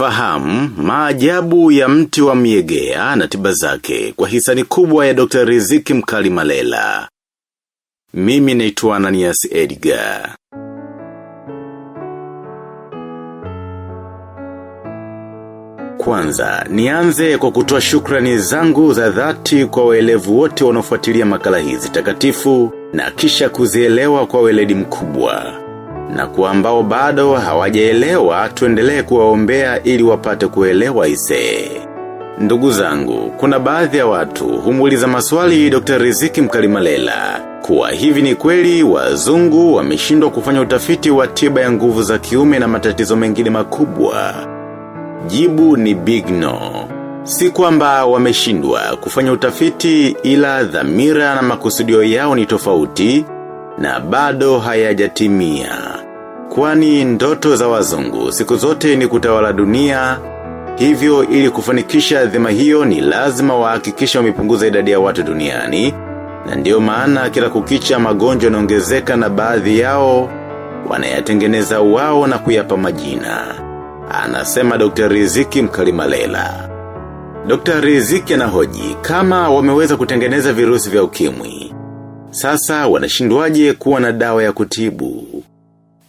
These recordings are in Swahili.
Fahamu maajabu ya mti wa miegea na tiba zake kwa hisani kubwa ya Dr. Riziki Mkali Malela. Mimi naitwa Ananias Edgar. Kwanza, nianze kwa kutoa shukrani zangu za dhati kwa waelevu wote wanaofuatilia makala hizi takatifu na kisha kuzielewa kwa weledi mkubwa. Na kwa ambao bado hawajaelewa tuendelee kuwaombea ili wapate kuelewa ise. Ndugu zangu, kuna baadhi ya watu humuuliza maswali Dr. Riziki Mkalimalela. Kuwa hivi ni kweli wazungu wameshindwa kufanya utafiti wa tiba ya nguvu za kiume na matatizo mengine makubwa. Jibu ni big no. Si kwamba wameshindwa kufanya utafiti ila dhamira na makusudio yao ni tofauti na bado hayajatimia. Kwani ndoto za wazungu siku zote ni kutawala dunia, hivyo ili kufanikisha dhima hiyo ni lazima wahakikisha wamepunguza idadi ya watu duniani, na ndio maana kila kukicha magonjwa yanaongezeka na baadhi yao wanayatengeneza wao na kuyapa majina. Anasema Dr. Riziki Mkalimalela. Dr. Riziki anahoji kama wameweza kutengeneza virusi vya ukimwi. Sasa wanashindwaje kuwa na dawa ya kutibu.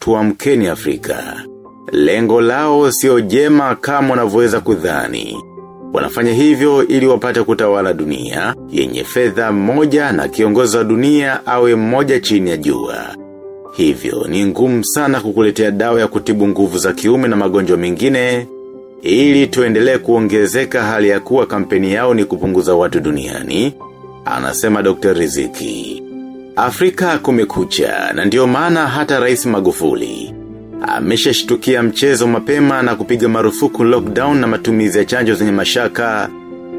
Tuamkeni Afrika. Lengo lao sio jema kama wanavyoweza kudhani. Wanafanya hivyo ili wapate kutawala dunia, yenye fedha moja na kiongozi wa dunia awe mmoja chini ya jua. Hivyo ni ngumu sana kukuletea dawa ya kutibu nguvu za kiume na magonjwa mengine, ili tuendelee kuongezeka hali ya kuwa kampeni yao ni kupunguza watu duniani, anasema Dr. Riziki. Afrika kumekucha na ndio maana hata rais magufuli. Ameshashtukia mchezo mapema na kupiga marufuku lockdown na matumizi ya chanjo zenye mashaka,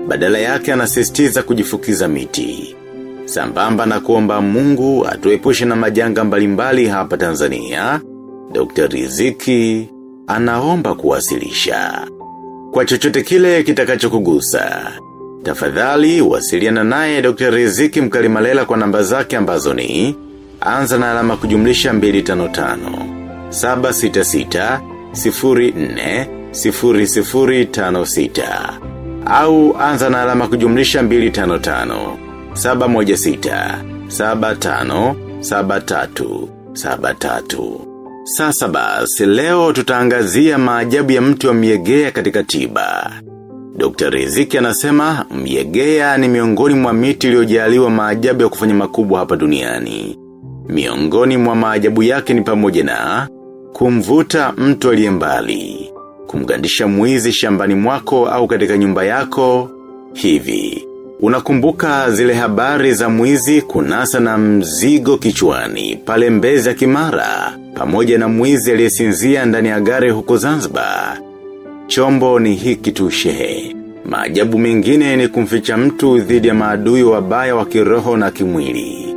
badala yake anasisitiza kujifukiza miti. Sambamba na kuomba mungu atuepushe na majanga mbalimbali hapa Tanzania, Dr. Riziki anaomba kuwasilisha. Kwa chochote kile kitakacho kugusa. Tafadhali wasiliana naye Dr. Riziki Mkalimalela kwa namba zake ambazo ni anza na alama kujumlisha 255 766 04 0056 au anza na alama kujumlisha 255 716 75 73 73 Sasa basi leo tutaangazia maajabu ya mtu wa miegea katika tiba. Dr. Riziki anasema myegea ni miongoni mwa miti iliyojaliwa maajabu ya kufanya makubwa hapa duniani. Miongoni mwa maajabu yake ni pamoja na kumvuta mtu aliye mbali, kumgandisha mwizi shambani mwako au katika nyumba yako, hivi. Unakumbuka zile habari za mwizi kunasa na mzigo kichwani, pale mbeza kimara, pamoja na mwizi aliyesinzia ndani ya gari huko Zanzibar. Chombo ni hiki tu shehe. Maajabu mengine ni kumficha mtu dhidi ya maadui wabaya wa kiroho na kimwili.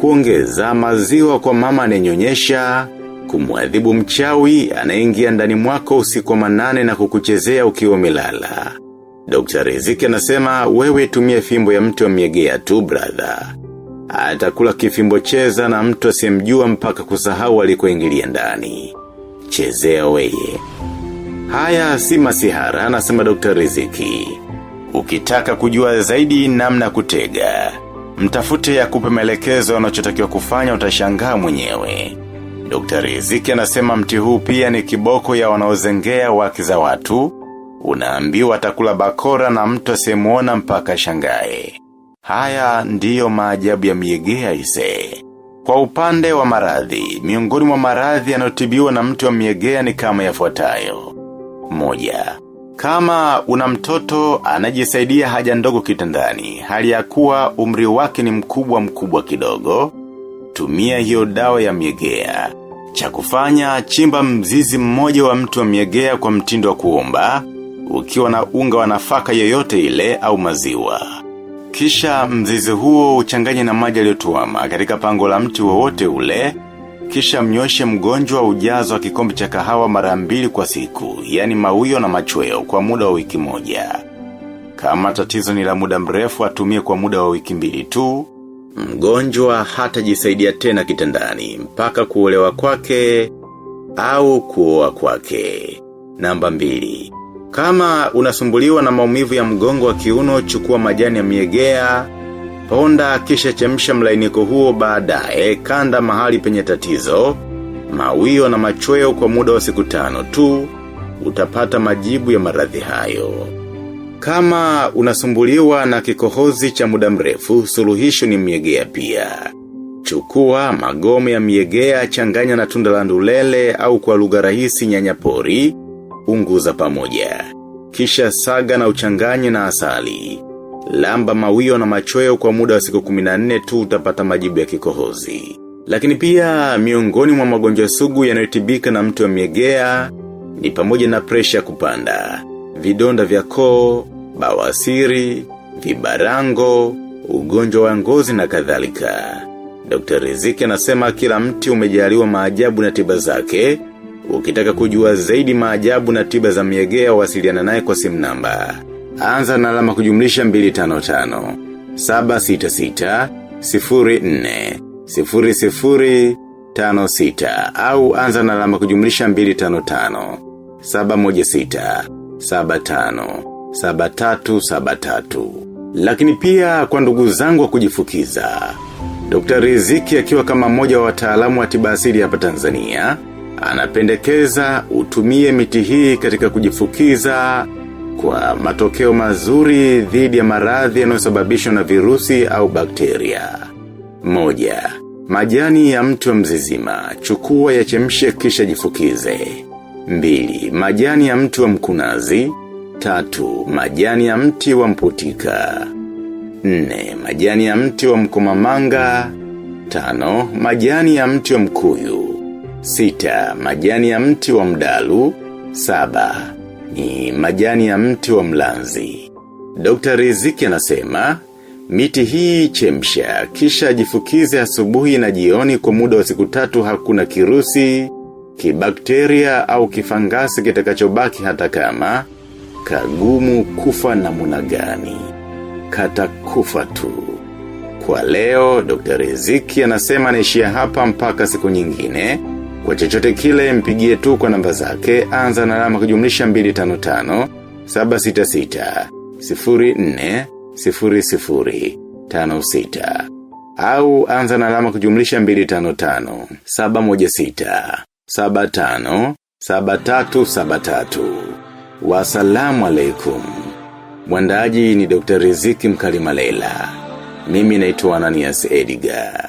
Kuongeza maziwa kwa mama anayenyonyesha, kumwadhibu mchawi anaingia ndani mwako usiku manane na kukuchezea ukiwa umelala. Dr. Riziki anasema wewe tumia fimbo ya mtu wa miegea tu brother. Atakula kifimbo cheza na mtu asiyemjua mpaka kusahau alikoingilia ndani. Chezea weye. Haya si masihara, anasema Dr. Riziki. Ukitaka kujua zaidi namna kutega. Mtafute ya kupe maelekezo anachotakiwa kufanya utashangaa mwenyewe. Dr. Riziki anasema mti huu pia ni kiboko ya wanaozengea wake za watu. Unaambiwa atakula bakora na mtu asiyemuona mpaka shangae. Haya ndiyo maajabu ya miegea ise. Kwa upande wa maradhi, miongoni mwa maradhi yanayotibiwa na mtu wa miegea ni kama yafuatayo. Moja. Kama una mtoto anajisaidia haja ndogo kitandani, hali ya kuwa umri wake ni mkubwa mkubwa kidogo, tumia hiyo dawa ya miegea. Cha kufanya chimba mzizi mmoja wa mtu wa miegea kwa mtindo wa kuomba, ukiwa na unga wa nafaka yoyote ile au maziwa. Kisha mzizi huo uchanganye na maji yaliyotuama katika pango la mti wowote ule, kisha mnyoshe mgonjwa ujazo wa kikombe cha kahawa mara mbili kwa siku, yani mawio na machweo kwa muda wa wiki moja. Kama tatizo ni la muda mrefu atumie kwa muda wa wiki mbili tu, mgonjwa hatajisaidia tena kitandani, mpaka kuolewa kwake au kuoa kwake. Namba mbili. Kama unasumbuliwa na maumivu ya mgongo wa kiuno chukua majani ya miegea, ponda kisha chemsha mlainiko huo baadaye kanda mahali penye tatizo, mawio na machweo kwa muda wa siku tano tu, utapata majibu ya maradhi hayo. Kama unasumbuliwa na kikohozi cha muda mrefu, suluhisho ni miegea pia. Chukua magome ya miegea changanya na tunda la ndulele au kwa lugha rahisi nyanyapori, unguza pamoja. Kisha saga na uchanganye na asali. Lamba mawio na machweo kwa muda wa siku 14 tu utapata majibu ya kikohozi. Lakini pia miongoni mwa magonjwa sugu yanayotibika na mtu wa miegea ni pamoja na presha kupanda, vidonda vya koo, bawasiri, vibarango, ugonjwa wa ngozi na kadhalika. Dr. Riziki anasema kila mti umejaliwa maajabu na tiba zake, ukitaka kujua zaidi maajabu na tiba za miegea wasiliana naye kwa simu namba. Anza na alama kujumlisha 255, 766, 04, 00, 56, au anza na alama kujumlisha 255, 716, 75, 7373. Lakini pia kwa ndugu zangu wa kujifukiza. Dr. Riziki akiwa kama mmoja wa wataalamu wa tiba asili hapa Tanzania, anapendekeza utumie miti hii katika kujifukiza kwa matokeo mazuri dhidi ya maradhi yanayosababishwa na virusi au bakteria. Moja, majani ya mtu mzizima, chukua ya chemshe kisha jifukize. Mbili, majani ya mtu wa mkunazi. Tatu, majani ya mti wa mputika. Nne, majani ya mti wa mkomamanga. Tano, majani ya mti wa mkuyu. Sita, majani ya mti wa mdalu. Saba, ni majani ya mti wa mlanzi. Dr. Riziki anasema, miti hii chemsha, kisha jifukize asubuhi na jioni kwa muda wa siku tatu hakuna kirusi, kibakteria au kifangasi kitakachobaki hata kama, kagumu kufa na muna gani. Kata kufa tu. Kwa leo, Dr. Riziki anasema naishia hapa mpaka siku nyingine. Kwa chochote kile mpigie tu kwa namba zake, anza na alama kujumlisha 255, 766, 04, 00, 56. Au anza na alama kujumlisha 255, 716, 75, 7373. Wasalamu alaikum. Mwandaji ni Dr. Riziki Mkalimalela. Mimi naitwa Ananias Edgar.